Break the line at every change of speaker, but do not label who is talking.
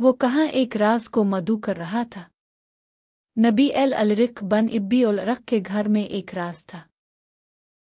वो कहाँ एक राज को मधु कर रहा था? नबी एल अलरिक बन इब्बी उलरक के घर में एक राज था।